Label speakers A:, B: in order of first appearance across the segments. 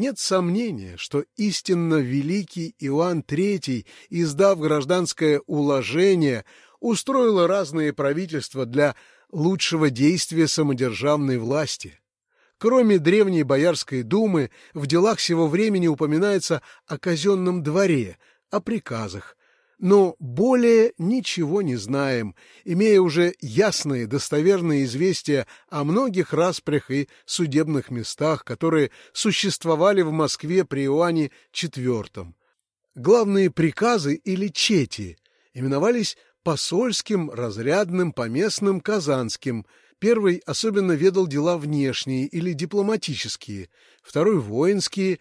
A: Нет сомнения, что истинно великий Иоанн III, издав гражданское уложение, устроил разные правительства для лучшего действия самодержавной власти. Кроме древней Боярской думы, в делах сего времени упоминается о казенном дворе, о приказах, но более ничего не знаем, имея уже ясные достоверные известия о многих распрях и судебных местах, которые существовали в Москве при Иоанне IV. Главные приказы или чети именовались посольским, разрядным, поместным, казанским. Первый особенно ведал дела внешние или дипломатические, второй — воинские,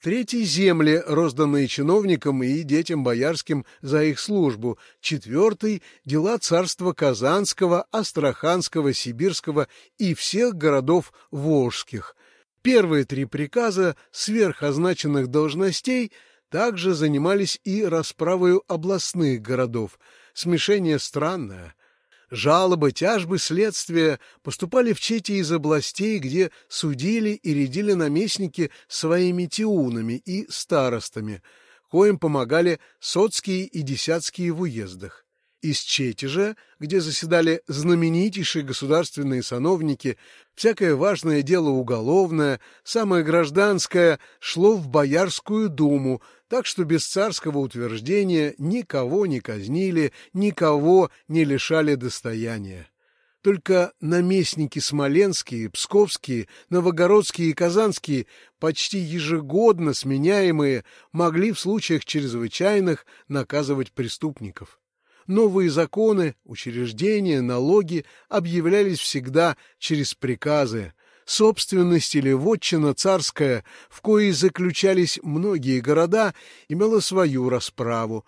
A: Третий — земли, розданные чиновникам и детям боярским за их службу. Четвертый — дела царства Казанского, Астраханского, Сибирского и всех городов Волжских. Первые три приказа сверхозначенных должностей также занимались и расправою областных городов. Смешение странное. Жалобы, тяжбы, следствия поступали в Чете из областей, где судили и рядили наместники своими тиунами и старостами, коим помогали соцкие и десятские в уездах. Из Чети же, где заседали знаменитейшие государственные сановники, всякое важное дело уголовное, самое гражданское, шло в Боярскую думу, так что без царского утверждения никого не казнили, никого не лишали достояния. Только наместники смоленские, псковские, новогородские и казанские, почти ежегодно сменяемые, могли в случаях чрезвычайных наказывать преступников. Новые законы, учреждения, налоги объявлялись всегда через приказы, Собственность или вотчина царская, в коей заключались многие города, имела свою расправу.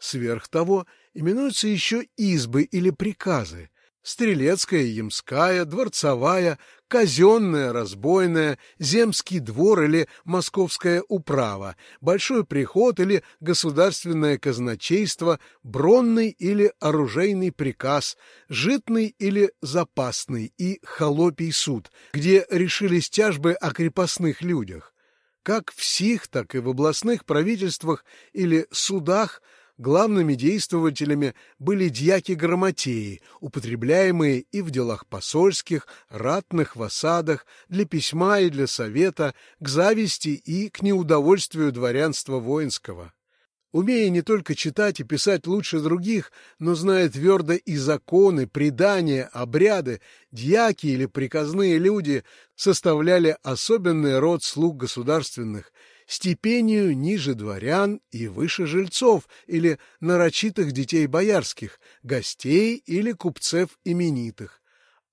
A: Сверх того, именуются еще избы или приказы, Стрелецкая, Ямская, Дворцовая, Казенная, Разбойная, Земский двор или Московская управа, Большой приход или Государственное казначейство, Бронный или Оружейный приказ, Житный или Запасный и Холопий суд, где решились тяжбы о крепостных людях. Как в сих, так и в областных правительствах или судах – Главными действователями были дьяки-грамотеи, употребляемые и в делах посольских, ратных, в осадах, для письма и для совета, к зависти и к неудовольствию дворянства воинского. Умея не только читать и писать лучше других, но зная твердо и законы, предания, обряды, дьяки или приказные люди составляли особенный род слуг государственных – степению ниже дворян и выше жильцов или нарочитых детей боярских, гостей или купцев именитых.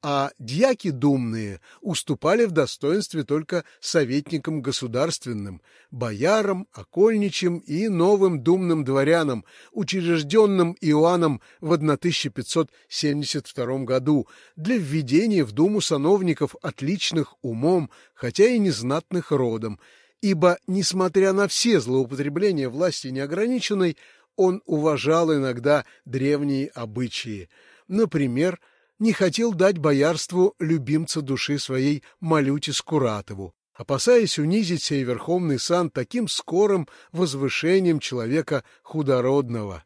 A: А дьяки думные уступали в достоинстве только советникам государственным, боярам, окольничим и новым думным дворянам, учрежденным Иоанном в 1572 году для введения в думу сановников отличных умом, хотя и незнатных родом, ибо, несмотря на все злоупотребления власти неограниченной, он уважал иногда древние обычаи. Например, не хотел дать боярству любимца души своей Малюте Скуратову, опасаясь унизить сей верховный сан таким скорым возвышением человека худородного.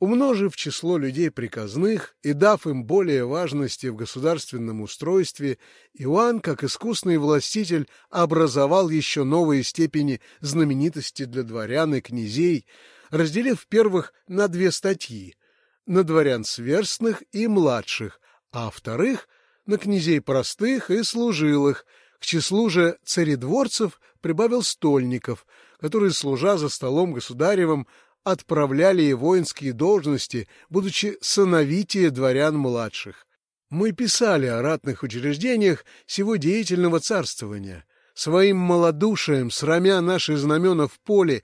A: Умножив число людей приказных и дав им более важности в государственном устройстве, Иоанн, как искусный властитель, образовал еще новые степени знаменитости для дворян и князей, разделив первых на две статьи — на дворян сверстных и младших, а вторых — на князей простых и служилых. К числу же царедворцев прибавил стольников, которые, служа за столом государевым, отправляли и воинские должности, будучи сыновитие дворян младших. Мы писали о ратных учреждениях сего деятельного царствования. Своим малодушием, срамя наши знамена в поле,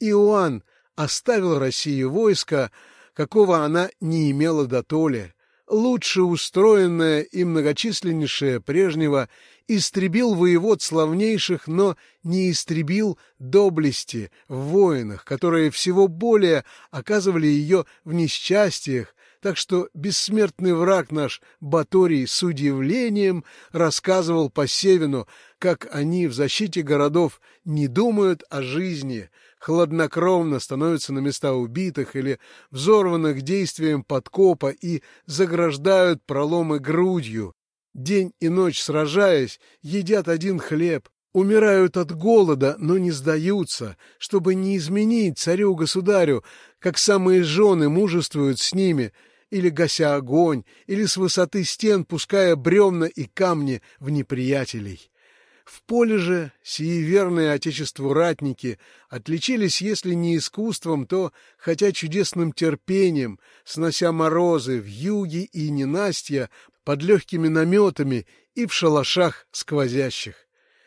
A: Иоанн оставил России войско, какого она не имела до толи, лучше устроенное и многочисленнейшее прежнего, истребил воевод славнейших, но не истребил доблести в воинах, которые всего более оказывали ее в несчастьях, так что бессмертный враг наш Баторий с удивлением рассказывал по Севину, как они в защите городов не думают о жизни, хладнокровно становятся на места убитых или взорванных действием подкопа и заграждают проломы грудью, день и ночь сражаясь, едят один хлеб, умирают от голода, но не сдаются, чтобы не изменить царю-государю, как самые жены мужествуют с ними, или гася огонь, или с высоты стен пуская бревна и камни в неприятелей. В поле же сии верные отечеству ратники отличились, если не искусством, то хотя чудесным терпением, снося морозы в юге и ненастья под легкими наметами и в шалашах сквозящих.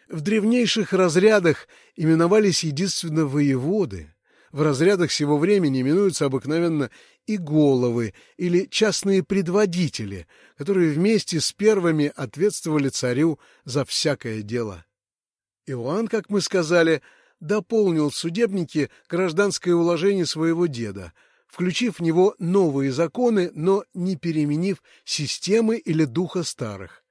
A: В древнейших разрядах именовались единственно воеводы. В разрядах сего времени именуются обыкновенно и головы или частные предводители, которые вместе с первыми ответствовали царю за всякое дело. Иоанн, как мы сказали, дополнил в судебнике гражданское уложение своего деда, включив в него новые законы, но не переменив системы или духа старых.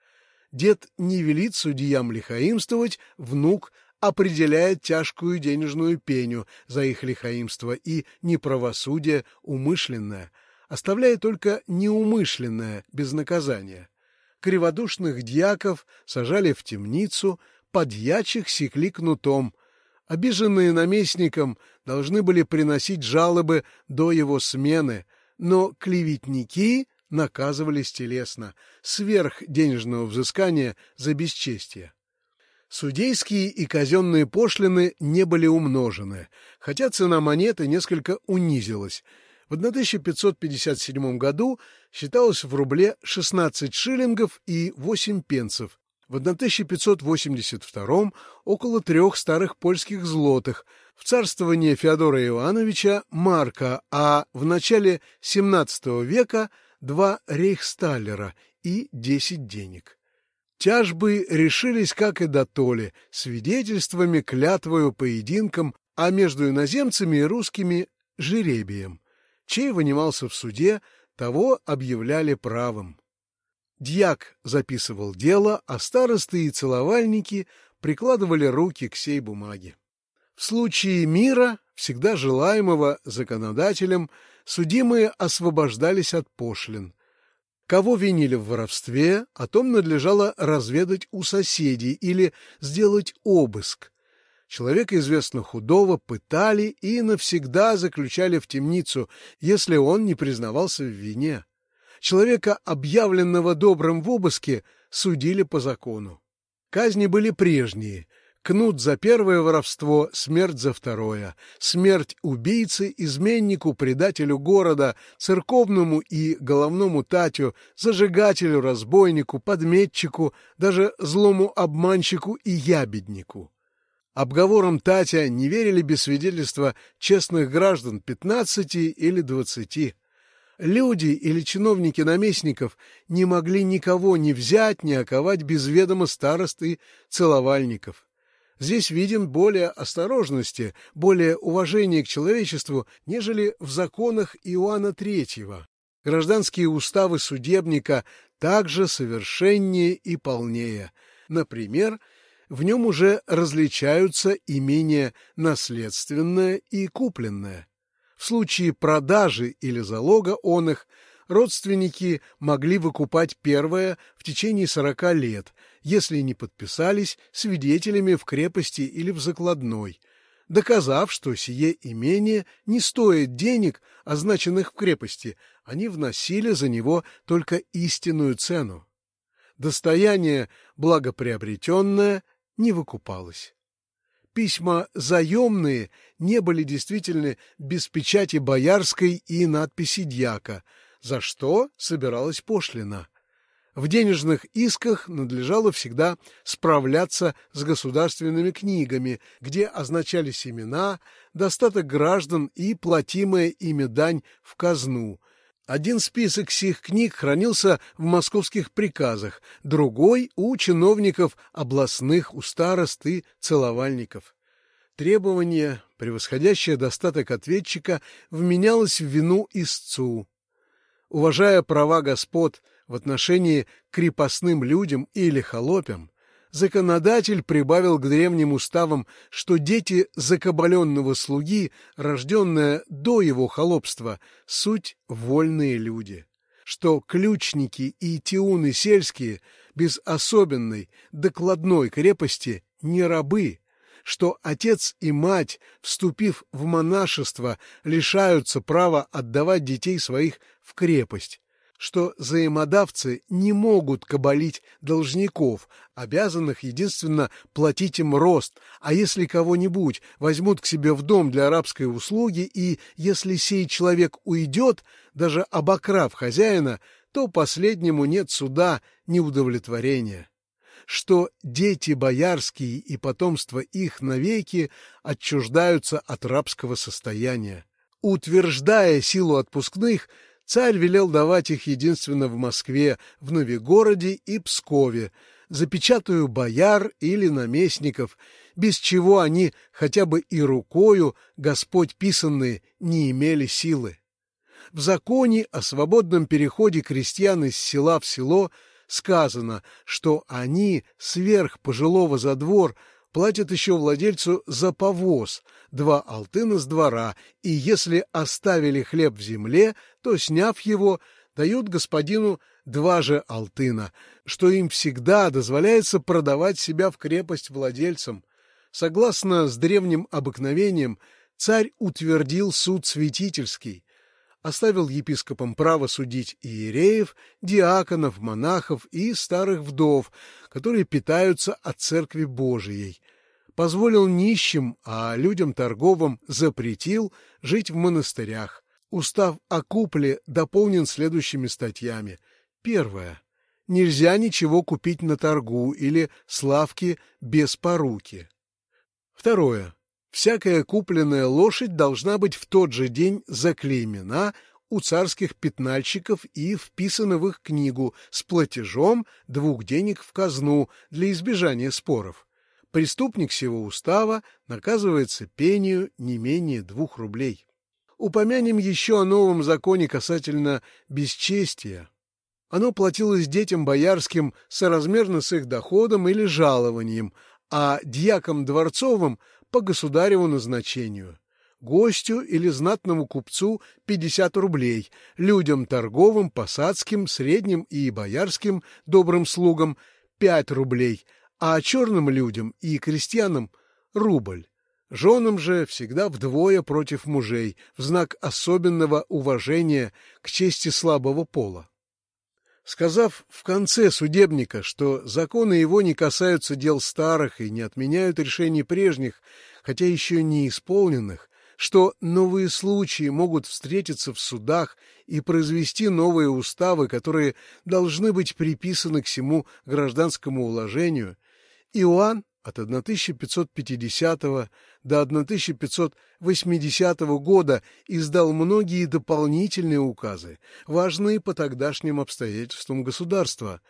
A: Дед не велит судьям лихаимствовать, внук определяет тяжкую денежную пеню за их лихаимство и неправосудие умышленное, оставляя только неумышленное без наказания. Криводушных дьяков сажали в темницу, подьячих секли кнутом. Обиженные наместником должны были приносить жалобы до его смены, но клеветники наказывались телесно, сверх денежного взыскания за бесчестие. Судейские и казенные пошлины не были умножены, хотя цена монеты несколько унизилась. В 1557 году считалось в рубле 16 шиллингов и 8 пенсов, в 1582 около трех старых польских злотых, в царствование Феодора Ивановича марка, а в начале XVII века два рейхсталлера и 10 денег. Тяжбы решились, как и до толи, свидетельствами, клятвою, поединком, а между иноземцами и русскими — жеребием. Чей вынимался в суде, того объявляли правым. Дьяк записывал дело, а старосты и целовальники прикладывали руки к сей бумаге. В случае мира, всегда желаемого законодателем, судимые освобождались от пошлин. Кого винили в воровстве, о том надлежало разведать у соседей или сделать обыск. Человека известно худого пытали и навсегда заключали в темницу, если он не признавался в вине. Человека, объявленного добрым в обыске, судили по закону. Казни были прежние — Кнут за первое воровство, смерть за второе. Смерть убийце, изменнику, предателю города, церковному и головному татю, зажигателю, разбойнику, подметчику, даже злому обманщику и ябеднику. Обговорам Татя не верили без свидетельства честных граждан пятнадцати или двадцати. Люди или чиновники наместников не могли никого ни взять, ни оковать без ведома старосты целовальников. Здесь виден более осторожности, более уважения к человечеству, нежели в законах Иоанна III. Гражданские уставы судебника также совершеннее и полнее. Например, в нем уже различаются имения наследственное и купленное. В случае продажи или залога он их родственники могли выкупать первое в течение сорока лет, если не подписались свидетелями в крепости или в закладной, доказав, что сие имение не стоит денег, означенных в крепости, они вносили за него только истинную цену. Достояние, благоприобретенное, не выкупалось. Письма заемные не были действительны без печати боярской и надписи дьяка, за что собиралась пошлина. В денежных исках надлежало всегда справляться с государственными книгами, где означались имена, достаток граждан и платимая ими дань в казну. Один список сих книг хранился в московских приказах, другой — у чиновников областных, у старост и целовальников. Требование, превосходящее достаток ответчика, вменялось в вину истцу. Уважая права господ, в отношении крепостным людям или холопям, Законодатель прибавил к древним уставам, что дети закабаленного слуги, рожденные до его холопства, суть вольные люди, что ключники и тиуны сельские без особенной докладной крепости не рабы, что отец и мать, вступив в монашество, лишаются права отдавать детей своих в крепость, что взаимодавцы не могут кабалить должников, обязанных единственно платить им рост, а если кого-нибудь возьмут к себе в дом для арабской услуги, и если сей человек уйдет, даже обокрав хозяина, то последнему нет суда ни удовлетворения что дети боярские и потомство их навеки отчуждаются от рабского состояния. Утверждая силу отпускных, царь велел давать их единственно в Москве, в Новегороде и Пскове, запечатаю бояр или наместников, без чего они хотя бы и рукою, Господь писанные, не имели силы. В законе о свободном переходе крестьян из села в село – сказано, что они сверх пожилого за двор платят еще владельцу за повоз, два алтына с двора, и если оставили хлеб в земле, то, сняв его, дают господину два же алтына, что им всегда дозволяется продавать себя в крепость владельцам. Согласно с древним обыкновением, царь утвердил суд святительский, оставил епископам право судить иереев, диаконов, монахов и старых вдов, которые питаются от Церкви Божией, позволил нищим, а людям торговым запретил жить в монастырях. Устав о купле дополнен следующими статьями. Первое. Нельзя ничего купить на торгу или славки без поруки. Второе. Всякая купленная лошадь должна быть в тот же день заклеймена у царских пятнальщиков и вписана в их книгу с платежом двух денег в казну для избежания споров. Преступник сего устава наказывается пению не менее двух рублей. Упомянем еще о новом законе касательно бесчестия. Оно платилось детям боярским соразмерно с их доходом или жалованием, а дьякам дворцовым по государеву назначению. Гостю или знатному купцу 50 рублей, людям торговым, посадским, средним и боярским добрым слугам 5 рублей, а черным людям и крестьянам — рубль. Женам же всегда вдвое против мужей, в знак особенного уважения к чести слабого пола. Сказав в конце судебника, что законы его не касаются дел старых и не отменяют решений прежних, хотя еще не исполненных, что новые случаи могут встретиться в судах и произвести новые уставы, которые должны быть приписаны к всему гражданскому уложению, Иоанн от 1550 до 1580 года издал многие дополнительные указы, важные по тогдашним обстоятельствам государства,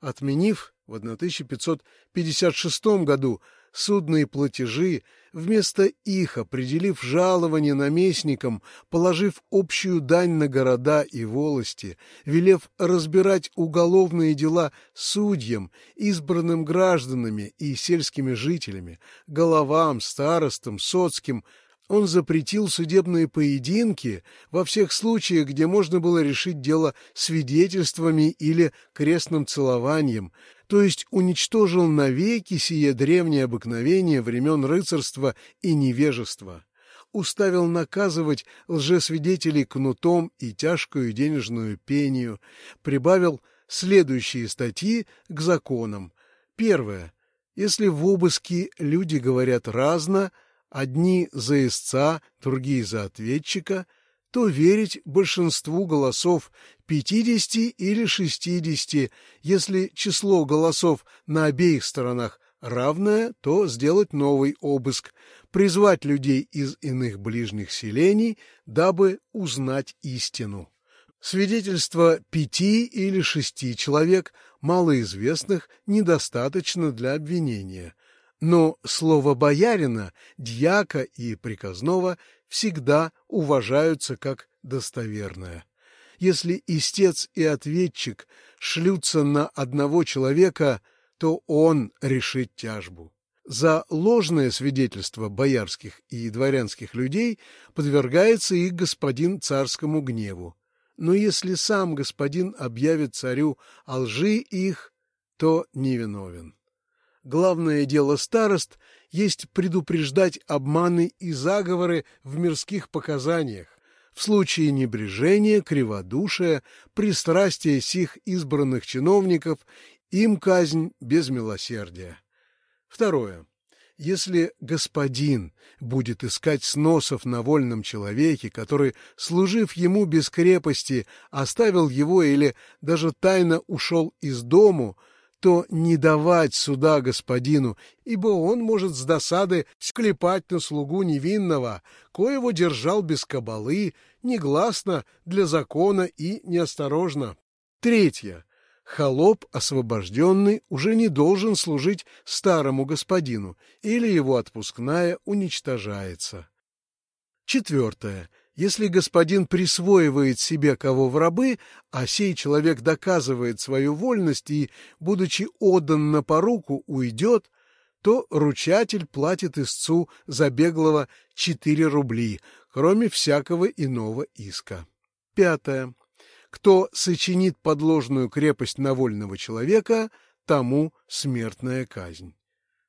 A: отменив в 1556 году судные платежи, вместо их определив жалование наместникам, положив общую дань на города и волости, велев разбирать уголовные дела судьям, избранным гражданами и сельскими жителями, головам, старостам, соцким, он запретил судебные поединки во всех случаях, где можно было решить дело свидетельствами или крестным целованием, то есть уничтожил навеки сие древнее обыкновение времен рыцарства и невежества, уставил наказывать лжесвидетелей кнутом и тяжкую денежную пению, прибавил следующие статьи к законам. Первое. Если в обыске люди говорят разно, одни за истца, другие за ответчика – то верить большинству голосов 50 или 60. Если число голосов на обеих сторонах равное, то сделать новый обыск, призвать людей из иных ближних селений, дабы узнать истину. Свидетельство пяти или шести человек, малоизвестных, недостаточно для обвинения. Но слово боярина, дьяка и приказного всегда уважаются как достоверное. Если истец и ответчик шлются на одного человека, то он решит тяжбу. За ложное свидетельство боярских и дворянских людей подвергается их господин царскому гневу. Но если сам господин объявит царю о лжи их, то невиновен. Главное дело старост есть предупреждать обманы и заговоры в мирских показаниях, в случае небрежения, криводушия, пристрастия сих избранных чиновников им казнь без милосердия. Второе. Если господин будет искать сносов на вольном человеке, который, служив ему без крепости, оставил его или даже тайно ушел из дому, то не давать суда господину, ибо он может с досады склепать на слугу невинного, коего держал без кабалы, негласно для закона и неосторожно. Третье холоп, освобожденный, уже не должен служить старому господину, или его отпускная уничтожается. Четвертое. Если господин присвоивает себе кого в рабы, а сей человек доказывает свою вольность и, будучи отдан на поруку, уйдет, то ручатель платит истцу за беглого 4 рубли, кроме всякого иного иска. Пятое. Кто сочинит подложную крепость на вольного человека, тому смертная казнь.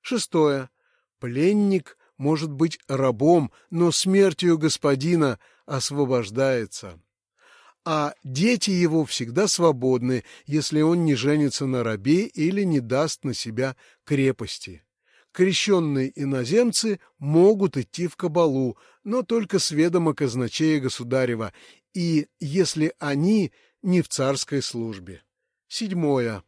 A: Шестое. Пленник может быть рабом, но смертью господина освобождается. А дети его всегда свободны, если он не женится на рабе или не даст на себя крепости. Крещенные иноземцы могут идти в кабалу, но только с ведома казначея государева, и если они не в царской службе. Седьмое.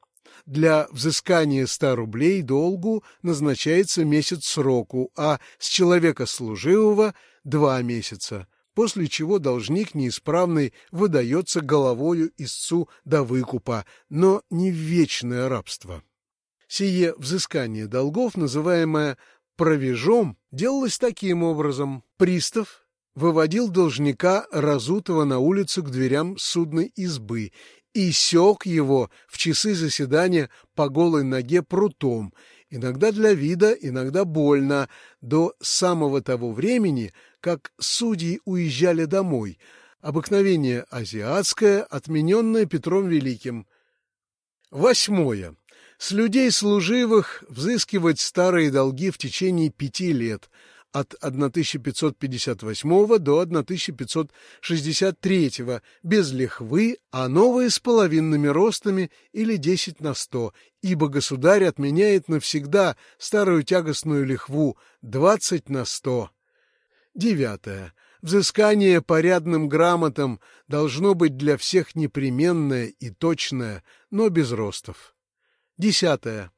A: Для взыскания ста рублей долгу назначается месяц сроку, а с человека служивого — два месяца, после чего должник неисправный выдается головою истцу до выкупа, но не в вечное рабство. Сие взыскание долгов, называемое провежом, делалось таким образом. Пристав выводил должника, разутого на улицу к дверям судной избы, и сёк его в часы заседания по голой ноге прутом, иногда для вида, иногда больно, до самого того времени, как судьи уезжали домой, обыкновение азиатское, отмененное Петром Великим. Восьмое. С людей служивых взыскивать старые долги в течение пяти лет – от 1558 до 1563 без лихвы, а новые с половинными ростами или 10 на 100, ибо государь отменяет навсегда старую тягостную лихву 20 на 100. Девятое. Взыскание порядным грамотам должно быть для всех непременное и точное, но без ростов. Десятое.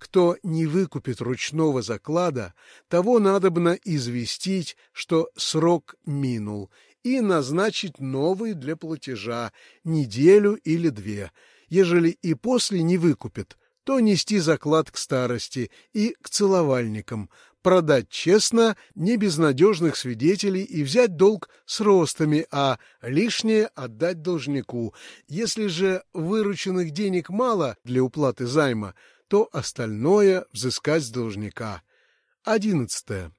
A: Кто не выкупит ручного заклада, того надобно известить, что срок минул, и назначить новый для платежа, неделю или две. Ежели и после не выкупит, то нести заклад к старости и к целовальникам, продать честно, не без надежных свидетелей и взять долг с ростами, а лишнее отдать должнику. Если же вырученных денег мало для уплаты займа, то остальное взыскать с должника. Одиннадцатое.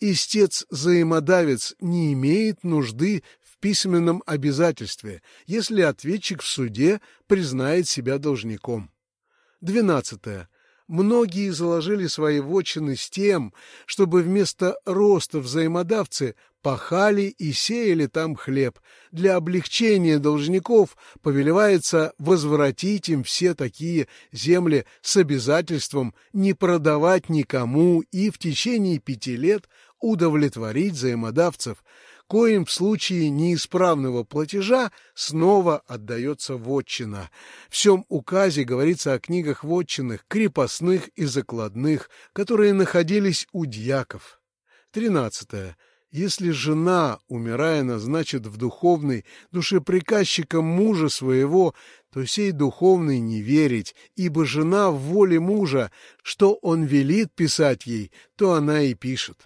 A: Истец-заимодавец не имеет нужды в письменном обязательстве, если ответчик в суде признает себя должником. Двенадцатое. Многие заложили свои вотчины с тем, чтобы вместо роста взаимодавцы пахали и сеяли там хлеб. Для облегчения должников повелевается возвратить им все такие земли с обязательством не продавать никому и в течение пяти лет удовлетворить взаимодавцев, коим в случае неисправного платежа снова отдается вотчина. В всем указе говорится о книгах вотчинных, крепостных и закладных, которые находились у дьяков. Тринадцатое. Если жена, умирая, назначит в духовной душеприказчиком мужа своего, то сей духовный не верить, ибо жена в воле мужа, что он велит писать ей, то она и пишет.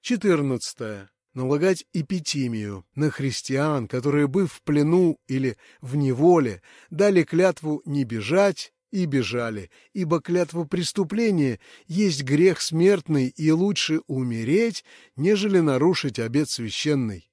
A: Четырнадцатое налагать эпитимию на христиан, которые, быв в плену или в неволе, дали клятву не бежать и бежали, ибо клятва преступления есть грех смертный, и лучше умереть, нежели нарушить обет священный.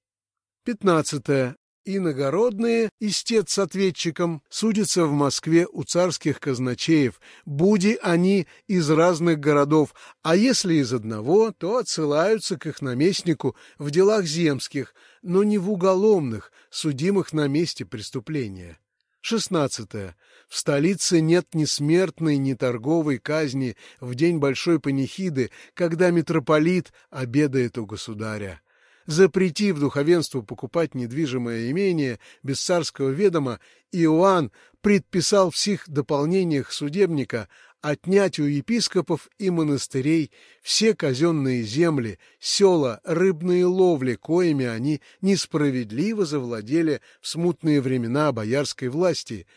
A: Пятнадцатое. Иногородные, истец с ответчиком, судятся в Москве у царских казначеев, буди они из разных городов, а если из одного, то отсылаются к их наместнику в делах земских, но не в уголовных, судимых на месте преступления. Шестнадцатое. В столице нет ни смертной, ни торговой казни в день большой панихиды, когда митрополит обедает у государя. Запретив духовенству покупать недвижимое имение без царского ведома, Иоанн предписал в сих дополнениях судебника отнять у епископов и монастырей все казенные земли, села, рыбные ловли, коими они несправедливо завладели в смутные времена боярской власти,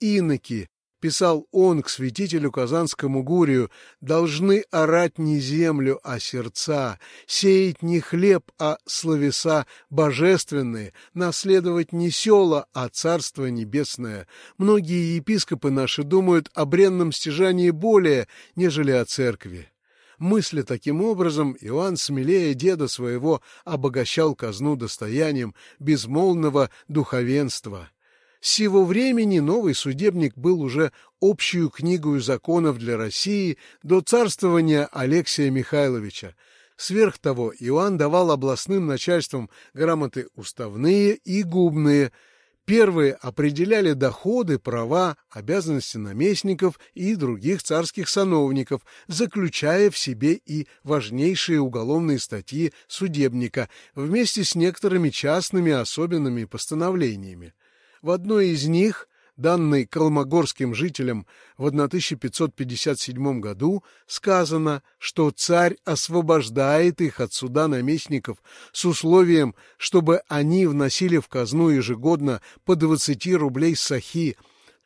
A: иноки, писал он к святителю Казанскому Гурию, должны орать не землю, а сердца, сеять не хлеб, а словеса божественные, наследовать не села, а Царство Небесное. Многие епископы наши думают о бренном стяжании более, нежели о церкви. Мысля таким образом, Иоанн, смелее деда своего, обогащал казну достоянием безмолвного духовенства. Сего времени новый судебник был уже общую книгою законов для России до царствования Алексия Михайловича. Сверх того, Иоанн давал областным начальствам грамоты уставные и губные. Первые определяли доходы, права, обязанности наместников и других царских сановников, заключая в себе и важнейшие уголовные статьи судебника вместе с некоторыми частными особенными постановлениями. В одной из них, данной калмогорским жителям в 1557 году, сказано, что царь освобождает их от суда наместников с условием, чтобы они вносили в казну ежегодно по 20 рублей сахи,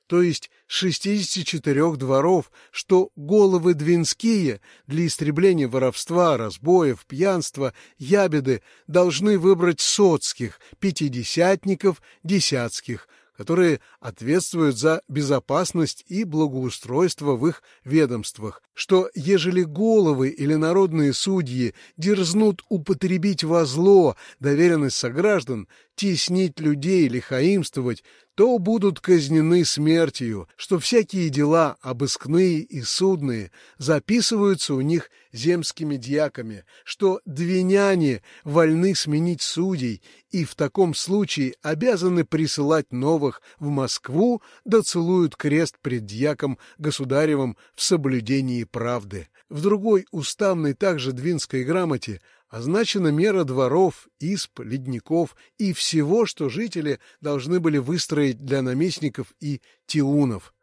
A: то есть 64 дворов, что головы двинские для истребления воровства, разбоев, пьянства, ябеды должны выбрать соцких, пятидесятников, десятских, которые ответствуют за безопасность и благоустройство в их ведомствах, что ежели головы или народные судьи дерзнут употребить во зло доверенность сограждан, теснить людей, лихаимствовать, то будут казнены смертью, что всякие дела, обыскные и судные, записываются у них земскими дьяками, что двиняне вольны сменить судей и в таком случае обязаны присылать новых в Москву, да целуют крест пред дьяком государевым в соблюдении правды. В другой уставной также двинской грамоте означена мера дворов, исп, ледников и всего, что жители должны были выстроить для наместников и тиунов.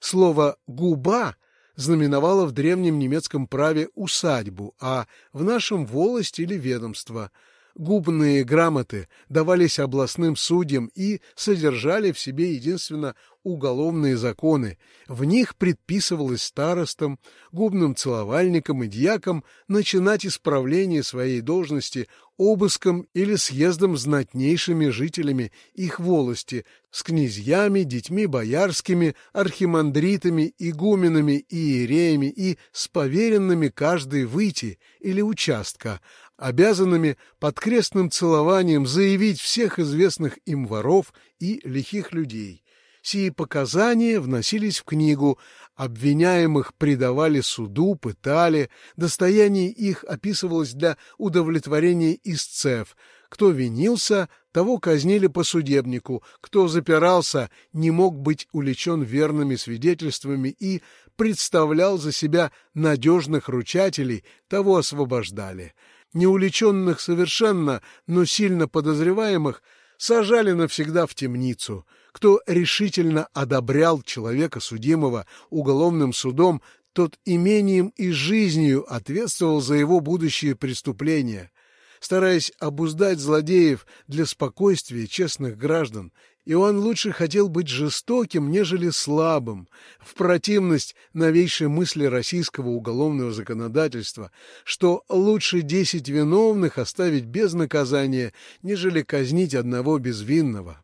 A: Слово «губа» знаменовало в древнем немецком праве усадьбу, а в нашем — волость или ведомство — губные грамоты давались областным судьям и содержали в себе единственно уголовные законы. В них предписывалось старостам, губным целовальникам и дьякам начинать исправление своей должности обыском или съездом знатнейшими жителями их волости, с князьями, детьми боярскими, архимандритами, игуменами иереями и с поверенными каждый выйти или участка, обязанными под крестным целованием заявить всех известных им воров и лихих людей. Сии показания вносились в книгу, обвиняемых предавали суду, пытали, достояние их описывалось для удовлетворения истцев. Кто винился, того казнили по судебнику, кто запирался, не мог быть уличен верными свидетельствами и представлял за себя надежных ручателей, того освобождали неуличенных совершенно, но сильно подозреваемых, сажали навсегда в темницу. Кто решительно одобрял человека, судимого уголовным судом, тот имением и жизнью ответствовал за его будущие преступления. Стараясь обуздать злодеев для спокойствия честных граждан, и он лучше хотел быть жестоким, нежели слабым, в противность новейшей мысли российского уголовного законодательства, что лучше десять виновных оставить без наказания, нежели казнить одного безвинного.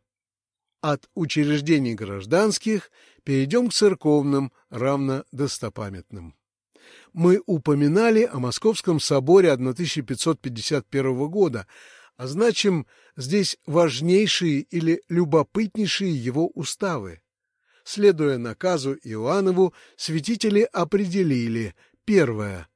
A: От учреждений гражданских Перейдем к церковным, равно достопамятным. Мы упоминали о Московском соборе 1551 года, а значим здесь важнейшие или любопытнейшие его уставы. Следуя наказу Иоаннову, святители определили первое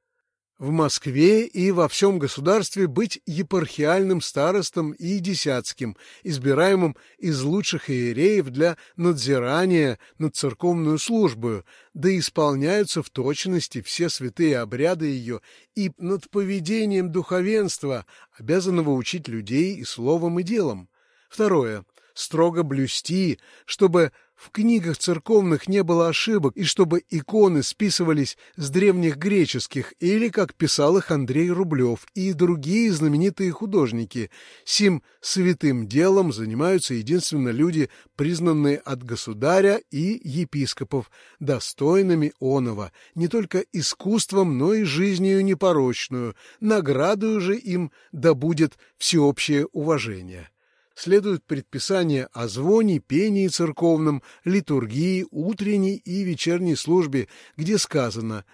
A: в Москве и во всем государстве быть епархиальным старостом и десятским, избираемым из лучших иереев для надзирания над церковную службу, да исполняются в точности все святые обряды ее и над поведением духовенства, обязанного учить людей и словом, и делом. Второе строго блюсти, чтобы в книгах церковных не было ошибок и чтобы иконы списывались с древних греческих или, как писал их Андрей Рублев и другие знаменитые художники. Сим святым делом занимаются единственно люди, признанные от государя и епископов, достойными оного, не только искусством, но и жизнью непорочную, наградою же им да будет всеобщее уважение следует предписание о звоне, пении церковном, литургии, утренней и вечерней службе, где сказано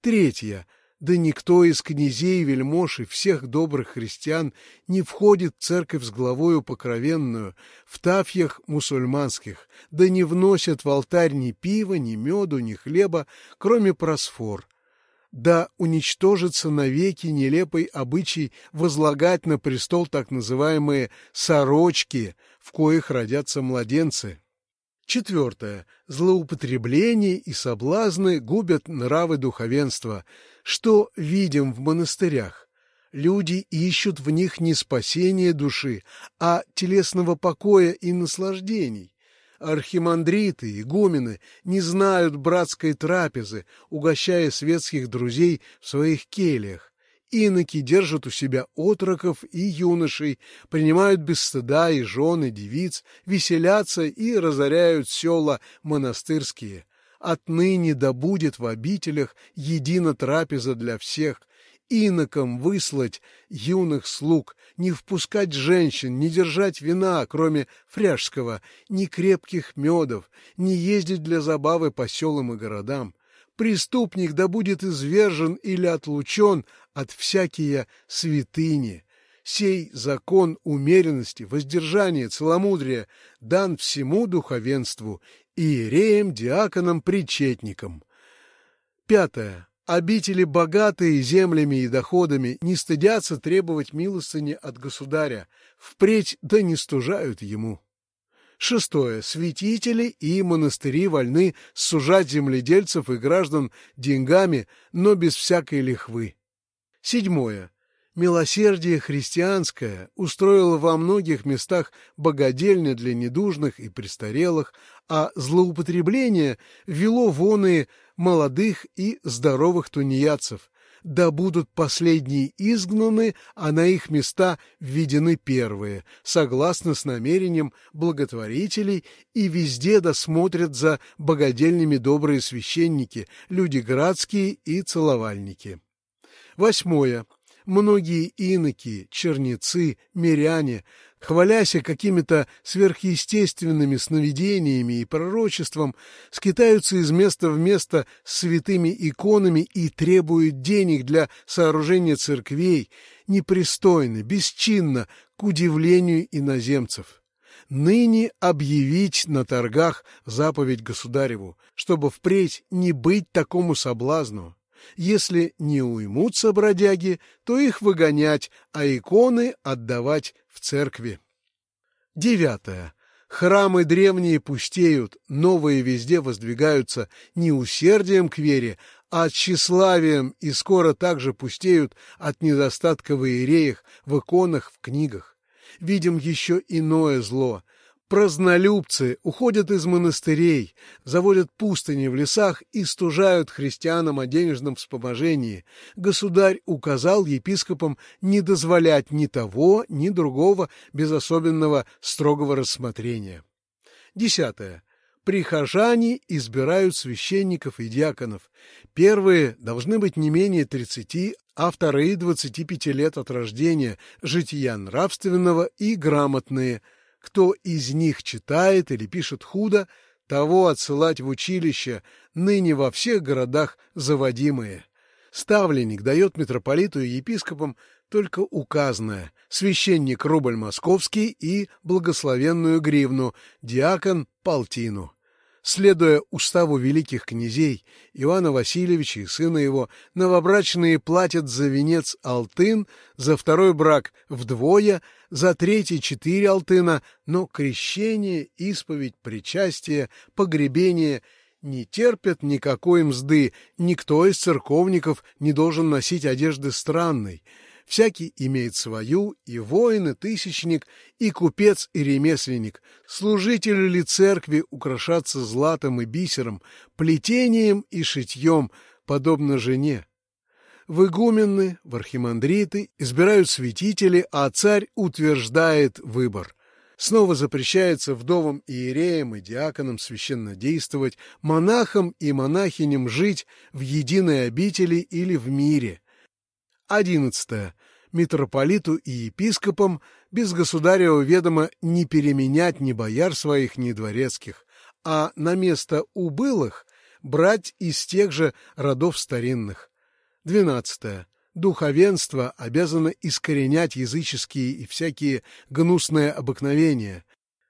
A: «Третье. Да никто из князей, вельмож и всех добрых христиан не входит в церковь с главою покровенную, в тафьях мусульманских, да не вносят в алтарь ни пива, ни меду, ни хлеба, кроме просфор, да уничтожится навеки нелепый обычай возлагать на престол так называемые «сорочки», в коих родятся младенцы. Четвертое. Злоупотребления и соблазны губят нравы духовенства, что видим в монастырях. Люди ищут в них не спасение души, а телесного покоя и наслаждений. Архимандриты, игумены не знают братской трапезы, угощая светских друзей в своих кельях. Иноки держат у себя отроков и юношей, принимают без стыда и жены девиц, веселятся и разоряют села монастырские. Отныне да будет в обителях едина трапеза для всех, инокам выслать юных слуг, не впускать женщин, не держать вина, кроме фряжского, ни крепких медов, не ездить для забавы по селам и городам. Преступник да будет извержен или отлучен от всякие святыни. Сей закон умеренности, воздержания, целомудрия дан всему духовенству, иереям, диаконам, причетникам. Пятое. Обители, богатые землями и доходами, не стыдятся требовать милостыни от государя, впредь да не стужают ему. Шестое. Святители и монастыри вольны сужать земледельцев и граждан деньгами, но без всякой лихвы. Седьмое. Милосердие христианское устроило во многих местах богадельни для недужных и престарелых, а злоупотребление вело воные молодых и здоровых тунеядцев, да будут последние изгнаны, а на их места введены первые, согласно с намерением благотворителей, и везде досмотрят за богадельными добрые священники, люди градские и целовальники. Восьмое. Многие иноки, черницы, миряне, хваляся какими-то сверхъестественными сновидениями и пророчеством, скитаются из места в место с святыми иконами и требуют денег для сооружения церквей, непристойно, бесчинно, к удивлению иноземцев. Ныне объявить на торгах заповедь государеву, чтобы впредь не быть такому соблазну. Если не уймутся бродяги, то их выгонять, а иконы отдавать в церкви. Девятое. Храмы древние пустеют, новые везде воздвигаются не усердием к вере, а тщеславием и скоро также пустеют от недостатка в иереях, в иконах, в книгах. Видим еще иное зло Празднолюбцы уходят из монастырей, заводят пустыни в лесах и стужают христианам о денежном вспоможении. Государь указал епископам не дозволять ни того, ни другого без особенного строгого рассмотрения. Десятое. Прихожане избирают священников и диаконов. Первые должны быть не менее тридцати, а вторые двадцати пяти лет от рождения, жития нравственного и грамотные – кто из них читает или пишет худо, того отсылать в училище, ныне во всех городах заводимые. Ставленник дает митрополиту и епископам только указанное — священник рубль московский и благословенную гривну, диакон — полтину. Следуя уставу великих князей, Ивана Васильевича и сына его, новобрачные платят за венец алтын, за второй брак вдвое, за третий четыре алтына, но крещение, исповедь, причастие, погребение не терпят никакой мзды, никто из церковников не должен носить одежды странной — Всякий имеет свою, и воин, и тысячник, и купец, и ремесленник. Служителю ли церкви украшаться златом и бисером, плетением и шитьем, подобно жене. В игуменны, в архимандриты избирают святители, а царь утверждает выбор. Снова запрещается вдовам иереям и диаконам священно действовать, монахам и монахиням жить в единой обители или в мире – Одиннадцатое. Митрополиту и епископам без государева ведома не переменять ни бояр своих, ни дворецких, а на место убылых брать из тех же родов старинных. Двенадцатое. Духовенство обязано искоренять языческие и всякие гнусные обыкновения.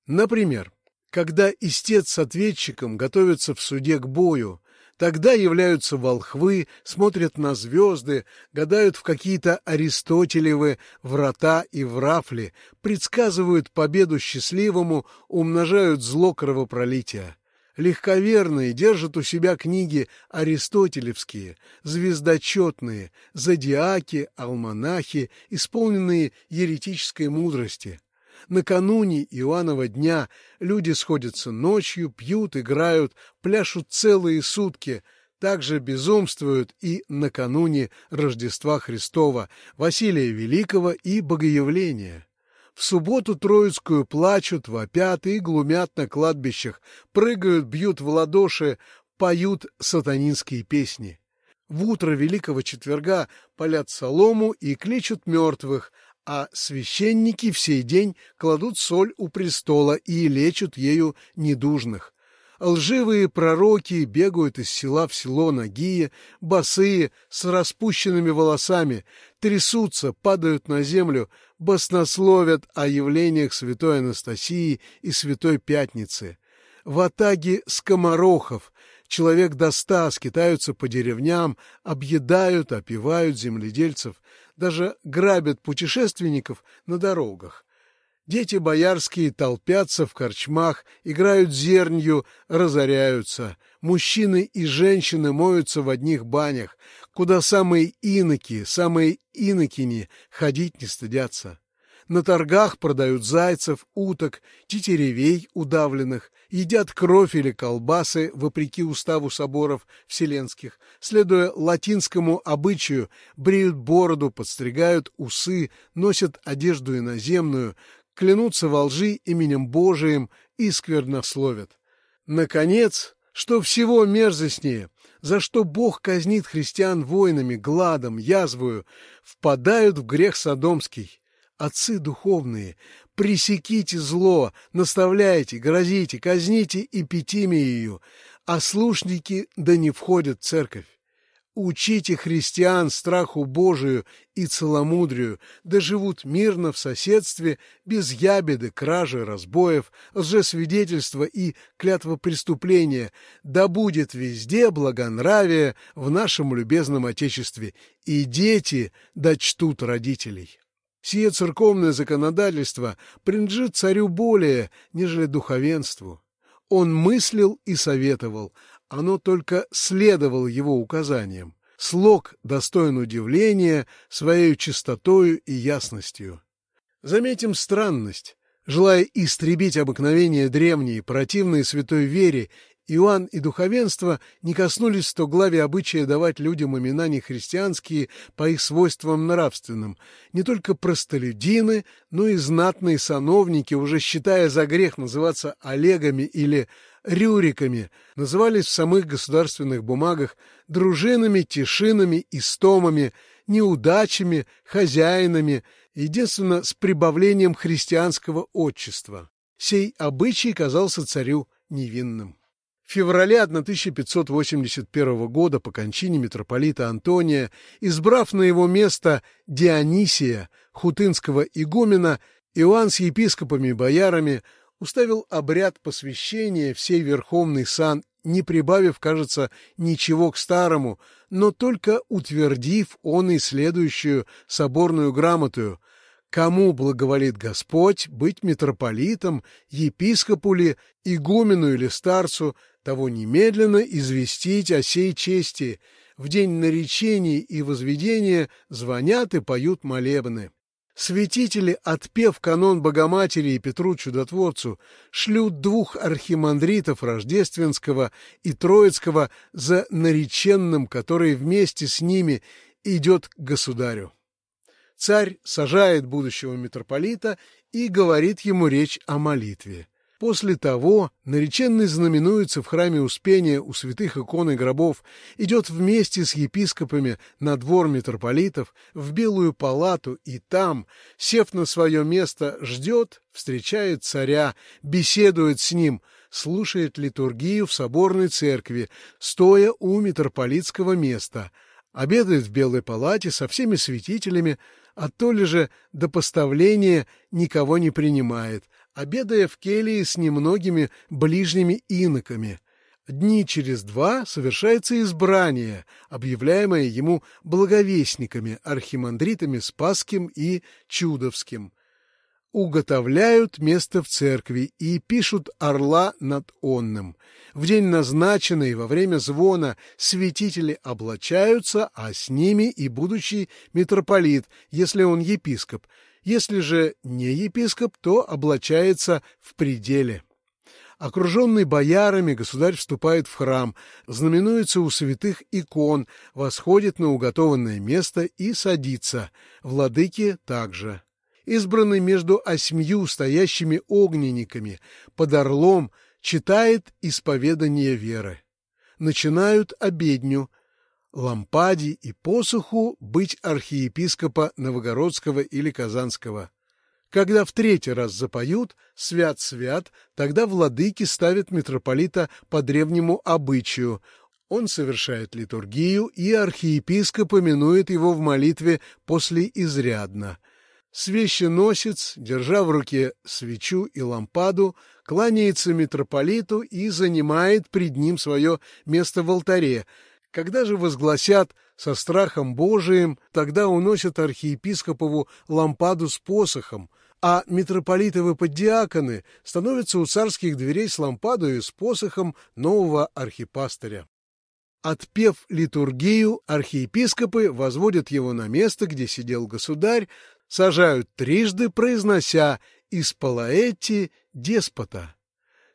A: Например, когда истец с ответчиком готовится в суде к бою, Тогда являются волхвы, смотрят на звезды, гадают в какие-то аристотелевы врата и врафли, предсказывают победу счастливому, умножают зло кровопролития. Легковерные держат у себя книги аристотелевские, звездочетные, зодиаки, алманахи, исполненные еретической мудрости. Накануне Иоаннова дня люди сходятся ночью, пьют, играют, пляшут целые сутки, также безумствуют и накануне Рождества Христова, Василия Великого и Богоявления. В субботу Троицкую плачут, вопят и глумят на кладбищах, прыгают, бьют в ладоши, поют сатанинские песни. В утро Великого Четверга палят солому и кличут мертвых, а священники в сей день кладут соль у престола и лечат ею недужных. Лживые пророки бегают из села в село нагие, босые, с распущенными волосами, трясутся, падают на землю, баснословят о явлениях святой Анастасии и святой Пятницы. В атаге скоморохов человек до ста скитаются по деревням, объедают, опивают земледельцев, даже грабят путешественников на дорогах. Дети боярские толпятся в корчмах, играют зернью, разоряются. Мужчины и женщины моются в одних банях, куда самые иноки, самые инокини ходить не стыдятся. На торгах продают зайцев, уток, тетеревей удавленных, едят кровь или колбасы, вопреки уставу соборов вселенских, следуя латинскому обычаю, бреют бороду, подстригают усы, носят одежду иноземную, клянутся во лжи именем Божиим и сквернословят. Наконец, что всего мерзостнее, за что Бог казнит христиан войнами, гладом, язвою, впадают в грех содомский, Отцы духовные, пресеките зло, наставляйте, грозите, казните эпитимию, а слушники да не входят в церковь. Учите христиан страху Божию и целомудрию, да живут мирно в соседстве, без ябеды, кражи, разбоев, лжесвидетельства и клятва преступления, да будет везде благонравие в нашем любезном Отечестве, и дети да чтут родителей. Сие церковное законодательство принадлежит царю более, нежели духовенству. Он мыслил и советовал, оно только следовало его указаниям. Слог достоин удивления своей чистотою и ясностью. Заметим странность. Желая истребить обыкновения древние, противные святой вере Иоанн и духовенство не коснулись стоглавия обычая давать людям имена нехристианские по их свойствам нравственным. Не только простолюдины, но и знатные сановники, уже считая за грех называться Олегами или Рюриками, назывались в самых государственных бумагах дружинами, тишинами, истомами, неудачами, хозяинами, единственно с прибавлением христианского отчества. Сей обычай казался царю невинным. В феврале 1581 года по кончине митрополита Антония, избрав на его место Дионисия, хутынского игумена, Иоанн с епископами боярами уставил обряд посвящения всей верховный сан, не прибавив, кажется, ничего к старому, но только утвердив он и следующую соборную грамоту — Кому благоволит Господь быть митрополитом, епископу ли, игумену или старцу, того немедленно известить о сей чести. В день наречений и возведения звонят и поют молебны. Святители, отпев канон Богоматери и Петру Чудотворцу, шлют двух архимандритов Рождественского и Троицкого за нареченным, который вместе с ними идет к государю. Царь сажает будущего митрополита и говорит ему речь о молитве. После того нареченный знаменуется в храме Успения у святых икон и гробов, идет вместе с епископами на двор митрополитов в Белую палату и там, сев на свое место, ждет, встречает царя, беседует с ним, слушает литургию в соборной церкви, стоя у митрополитского места, обедает в Белой палате со всеми святителями, а то ли же до поставления никого не принимает, обедая в келии с немногими ближними иноками. Дни через два совершается избрание, объявляемое ему благовестниками, архимандритами Спасским и Чудовским. Уготовляют место в церкви и пишут орла над онным. В день назначенный во время звона святители облачаются, а с ними и будущий митрополит, если он епископ, если же не епископ, то облачается в пределе. Окруженный боярами, государь вступает в храм, знаменуется у святых икон, восходит на уготованное место и садится. Владыки также. Избранный между осьмью стоящими огненниками под орлом читает исповедание веры. Начинают обедню – лампаде и посоху быть архиепископа Новогородского или Казанского. Когда в третий раз запоют «Свят-свят», тогда владыки ставят митрополита по древнему обычаю. Он совершает литургию, и архиепископ именует его в молитве после изрядно. Священосец, держа в руке свечу и лампаду, кланяется митрополиту и занимает пред ним свое место в алтаре, когда же возгласят со страхом Божиим, тогда уносят архиепископову лампаду с посохом, а митрополитовы поддиаконы становятся у царских дверей с лампадой и с посохом нового архипастыря. Отпев литургию, архиепископы возводят его на место, где сидел государь, сажают трижды, произнося «Из Палаэти деспота»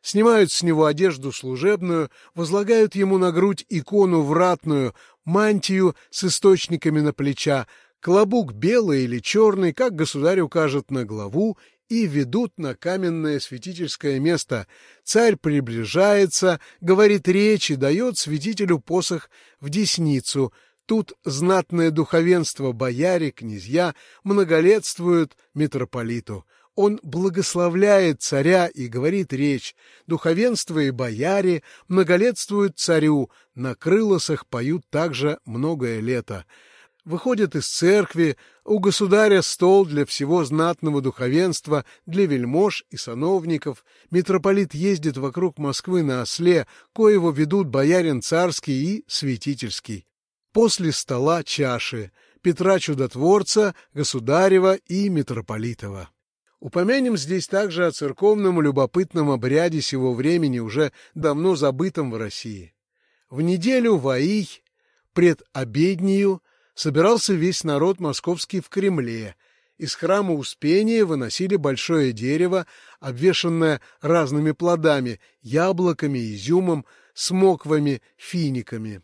A: снимают с него одежду служебную, возлагают ему на грудь икону вратную, мантию с источниками на плеча, клобук белый или черный, как государь укажет на главу, и ведут на каменное святительское место. Царь приближается, говорит речи, дает святителю посох в десницу. Тут знатное духовенство, бояре, князья многолетствуют митрополиту. Он благословляет царя и говорит речь. Духовенство и бояре многолетствуют царю, на крылосах поют также многое лето. Выходят из церкви, у государя стол для всего знатного духовенства, для вельмож и сановников. Митрополит ездит вокруг Москвы на осле, коего ведут боярин царский и святительский. После стола чаши Петра Чудотворца, Государева и Митрополитова. Упомянем здесь также о церковном любопытном обряде сего времени, уже давно забытом в России. В неделю Ваий, пред обеднею, собирался весь народ московский в Кремле. Из храма Успения выносили большое дерево, обвешанное разными плодами, яблоками, изюмом, смоквами, финиками.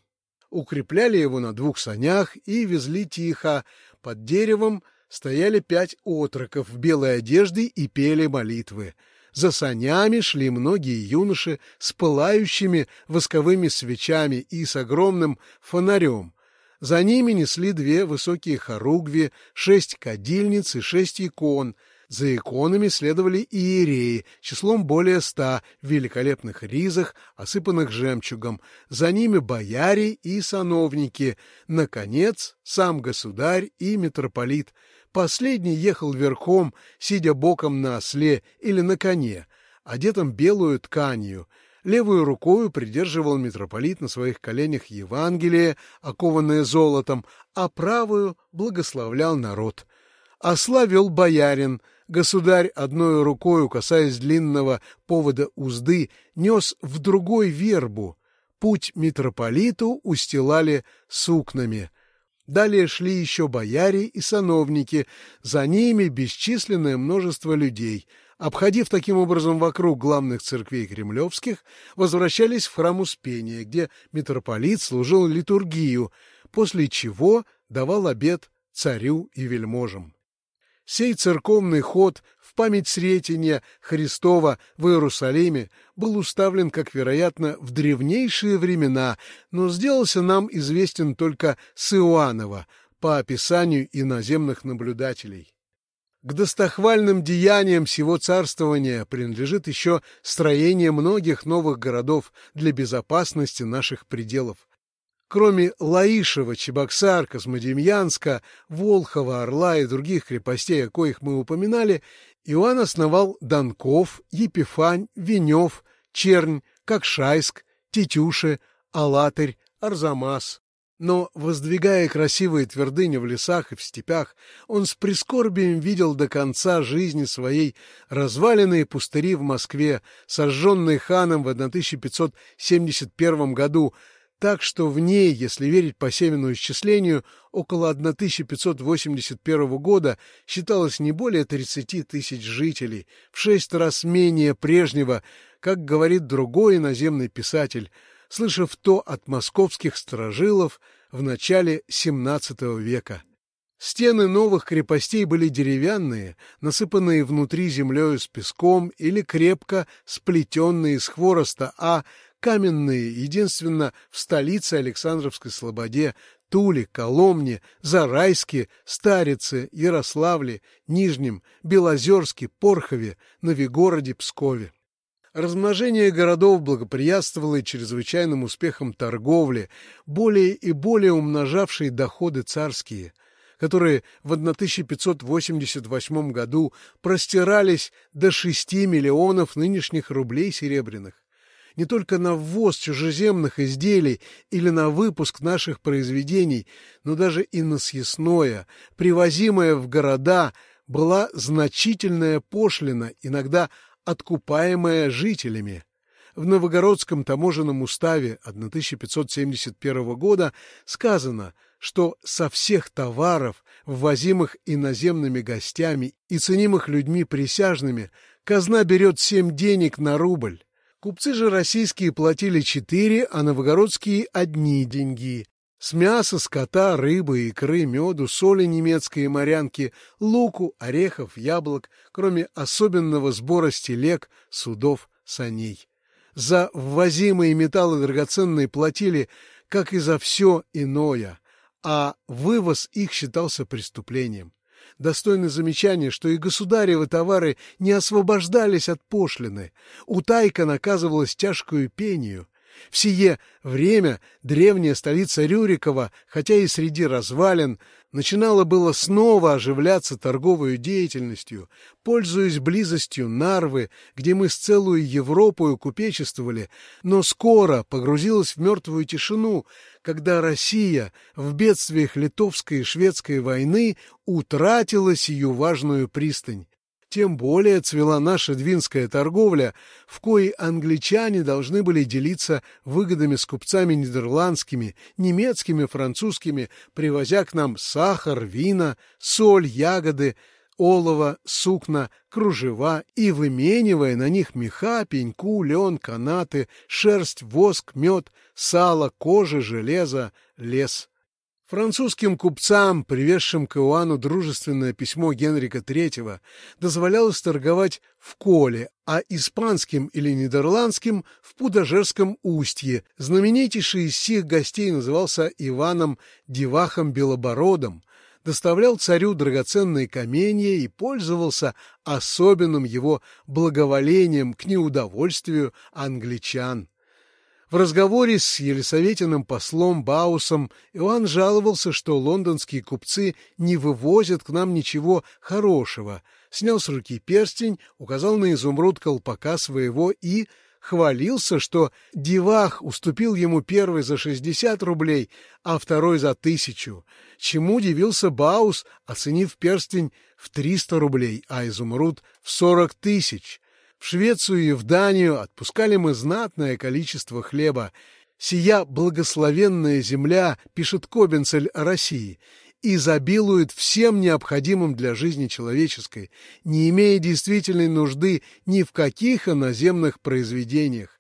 A: Укрепляли его на двух санях и везли тихо, под деревом — стояли пять отроков в белой одежде и пели молитвы. За санями шли многие юноши с пылающими восковыми свечами и с огромным фонарем. За ними несли две высокие хоругви, шесть кадильниц и шесть икон. За иконами следовали иереи, числом более ста, в великолепных ризах, осыпанных жемчугом. За ними бояре и сановники. Наконец, сам государь и митрополит. Последний ехал верхом, сидя боком на осле или на коне, одетом белую тканью. Левую рукою придерживал митрополит на своих коленях Евангелие, окованное золотом, а правую благословлял народ. Осла вел боярин — Государь, одной рукою касаясь длинного повода узды, нес в другой вербу. Путь митрополиту устилали сукнами. Далее шли еще бояре и сановники, за ними бесчисленное множество людей. Обходив таким образом вокруг главных церквей кремлевских, возвращались в храм Успения, где митрополит служил литургию, после чего давал обед царю и вельможам. Сей церковный ход в память Сретения Христова в Иерусалиме был уставлен, как вероятно, в древнейшие времена, но сделался нам известен только с Иоаннова по описанию иноземных наблюдателей. К достохвальным деяниям сего царствования принадлежит еще строение многих новых городов для безопасности наших пределов. Кроме Лаишева, Чебоксар, Космодемьянска, Волхова, Орла и других крепостей, о коих мы упоминали, Иоанн основал Донков, Епифань, Венев, Чернь, Кокшайск, Тетюши, Алатырь, Арзамас. Но, воздвигая красивые твердыни в лесах и в степях, он с прискорбием видел до конца жизни своей разваленные пустыри в Москве, сожженные ханом в 1571 году, так что в ней, если верить по Севину исчислению, около 1581 года считалось не более 30 тысяч жителей, в шесть раз менее прежнего, как говорит другой иноземный писатель, слышав то от московских сторожилов в начале XVII века. Стены новых крепостей были деревянные, насыпанные внутри землею с песком или крепко сплетенные из хвороста, а каменные, единственно в столице Александровской Слободе, Туле, Коломне, Зарайске, Старице, Ярославле, Нижнем, Белозерске, Порхове, Новигороде, Пскове. Размножение городов благоприятствовало и чрезвычайным успехом торговли, более и более умножавшей доходы царские, которые в 1588 году простирались до 6 миллионов нынешних рублей серебряных не только на ввоз чужеземных изделий или на выпуск наших произведений, но даже и на съестное, привозимое в города, была значительная пошлина, иногда откупаемая жителями. В Новогородском таможенном уставе 1571 года сказано, что со всех товаров, ввозимых иноземными гостями и ценимых людьми присяжными, казна берет семь денег на рубль. Купцы же российские платили четыре, а новгородские — одни деньги. С мяса, скота, рыбы, икры, меду, соли немецкой и морянки, луку, орехов, яблок, кроме особенного сбора стелек, судов, саней. За ввозимые металлы драгоценные платили, как и за все иное, а вывоз их считался преступлением. Достойно замечания, что и государевы товары не освобождались от пошлины. Утайка наказывалась тяжкую пению. В сие время древняя столица Рюрикова, хотя и среди развалин, начинала было снова оживляться торговой деятельностью, пользуясь близостью Нарвы, где мы с целую Европою купечествовали, но скоро погрузилась в мертвую тишину, когда Россия в бедствиях Литовской и Шведской войны утратила сию важную пристань. Тем более цвела наша двинская торговля, в коей англичане должны были делиться выгодами с купцами нидерландскими, немецкими, французскими, привозя к нам сахар, вина, соль, ягоды, олово, сукна, кружева и выменивая на них меха, пеньку, лен, канаты, шерсть, воск, мед, сало, кожа, железо, лес. Французским купцам, привезшим к Иоанну дружественное письмо Генрика III, дозволялось торговать в Коле, а испанским или нидерландским — в Пудожерском устье. Знаменитейший из сих гостей назывался Иваном Девахом Белобородом, доставлял царю драгоценные каменья и пользовался особенным его благоволением к неудовольствию англичан. В разговоре с Елисаветиным послом Баусом Иоанн жаловался, что лондонские купцы не вывозят к нам ничего хорошего, снял с руки перстень, указал на изумруд колпака своего и хвалился, что Дивах уступил ему первый за шестьдесят рублей, а второй за тысячу, чему удивился Баус, оценив перстень в триста рублей, а изумруд в сорок тысяч. В Швецию и в Данию отпускали мы знатное количество хлеба. «Сия благословенная земля», — пишет Кобенцель о России, изобилует всем необходимым для жизни человеческой, не имея действительной нужды ни в каких иноземных произведениях.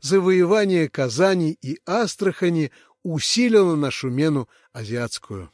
A: Завоевание Казани и Астрахани усилило нашу мену азиатскую.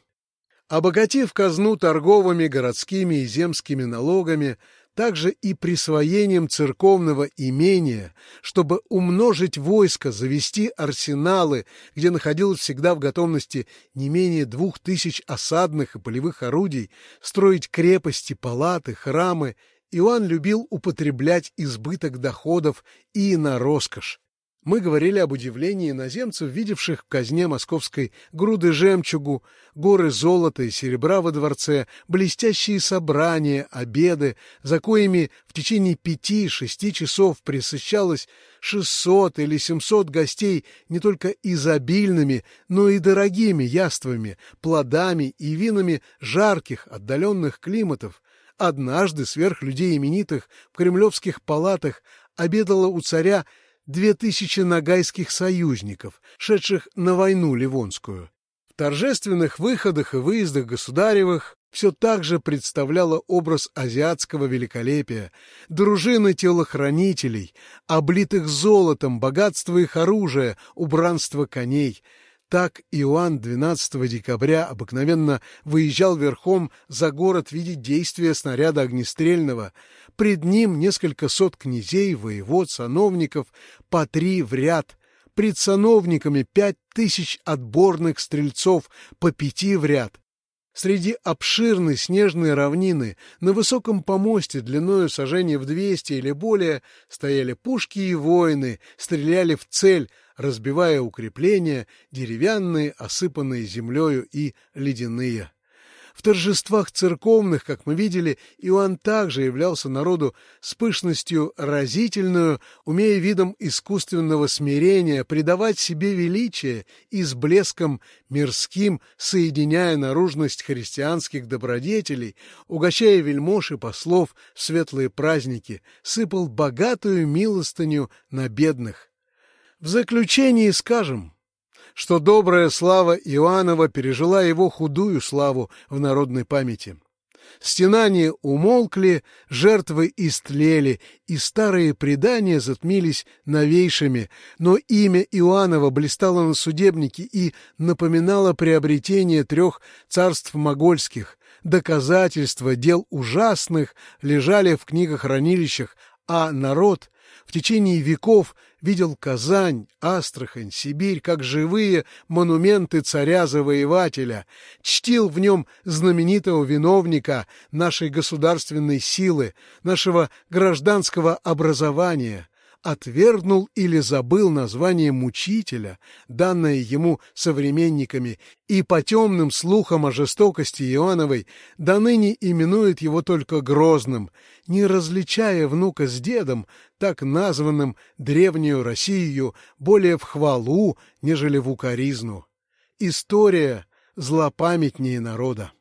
A: Обогатив казну торговыми городскими и земскими налогами, также и присвоением церковного имения, чтобы умножить войско, завести арсеналы, где находилось всегда в готовности не менее двух тысяч осадных и полевых орудий, строить крепости, палаты, храмы, Иоанн любил употреблять избыток доходов и на роскошь. Мы говорили об удивлении иноземцев, видевших в казне московской груды жемчугу, горы золота и серебра во дворце, блестящие собрания, обеды, за коими в течение пяти-шести часов присыщалось шестьсот или семьсот гостей не только изобильными, но и дорогими яствами, плодами и винами жарких, отдаленных климатов. Однажды сверх людей именитых в кремлевских палатах обедала у царя две тысячи нагайских союзников, шедших на войну Ливонскую. В торжественных выходах и выездах государевых все так же представляло образ азиатского великолепия, дружины телохранителей, облитых золотом, богатство их оружия, убранство коней — так Иоанн 12 декабря обыкновенно выезжал верхом за город видеть действия снаряда огнестрельного. Пред ним несколько сот князей, воевод, сановников, по три в ряд. Пред сановниками пять тысяч отборных стрельцов, по пяти в ряд. Среди обширной снежной равнины на высоком помосте длиною сажений в двести или более стояли пушки и воины, стреляли в цель, разбивая укрепления, деревянные, осыпанные землею и ледяные. В торжествах церковных, как мы видели, Иоанн также являлся народу с пышностью разительную, умея видом искусственного смирения придавать себе величие и с блеском мирским, соединяя наружность христианских добродетелей, угощая вельмож и послов в светлые праздники, сыпал богатую милостыню на бедных. В заключении скажем, что добрая слава Иоаннова пережила его худую славу в народной памяти. Стенания умолкли, жертвы истлели, и старые предания затмились новейшими, но имя Иоаннова блистало на судебнике и напоминало приобретение трех царств могольских. Доказательства дел ужасных лежали в книгохранилищах, а народ в течение веков видел Казань, Астрахань, Сибирь как живые монументы царя-завоевателя, чтил в нем знаменитого виновника нашей государственной силы, нашего гражданского образования, отвергнул или забыл название мучителя, данное ему современниками, и по темным слухам о жестокости Иоанновой до ныне именует его только Грозным, не различая внука с дедом, так названным древнюю Россию, более в хвалу, нежели в укоризну. История злопамятнее народа.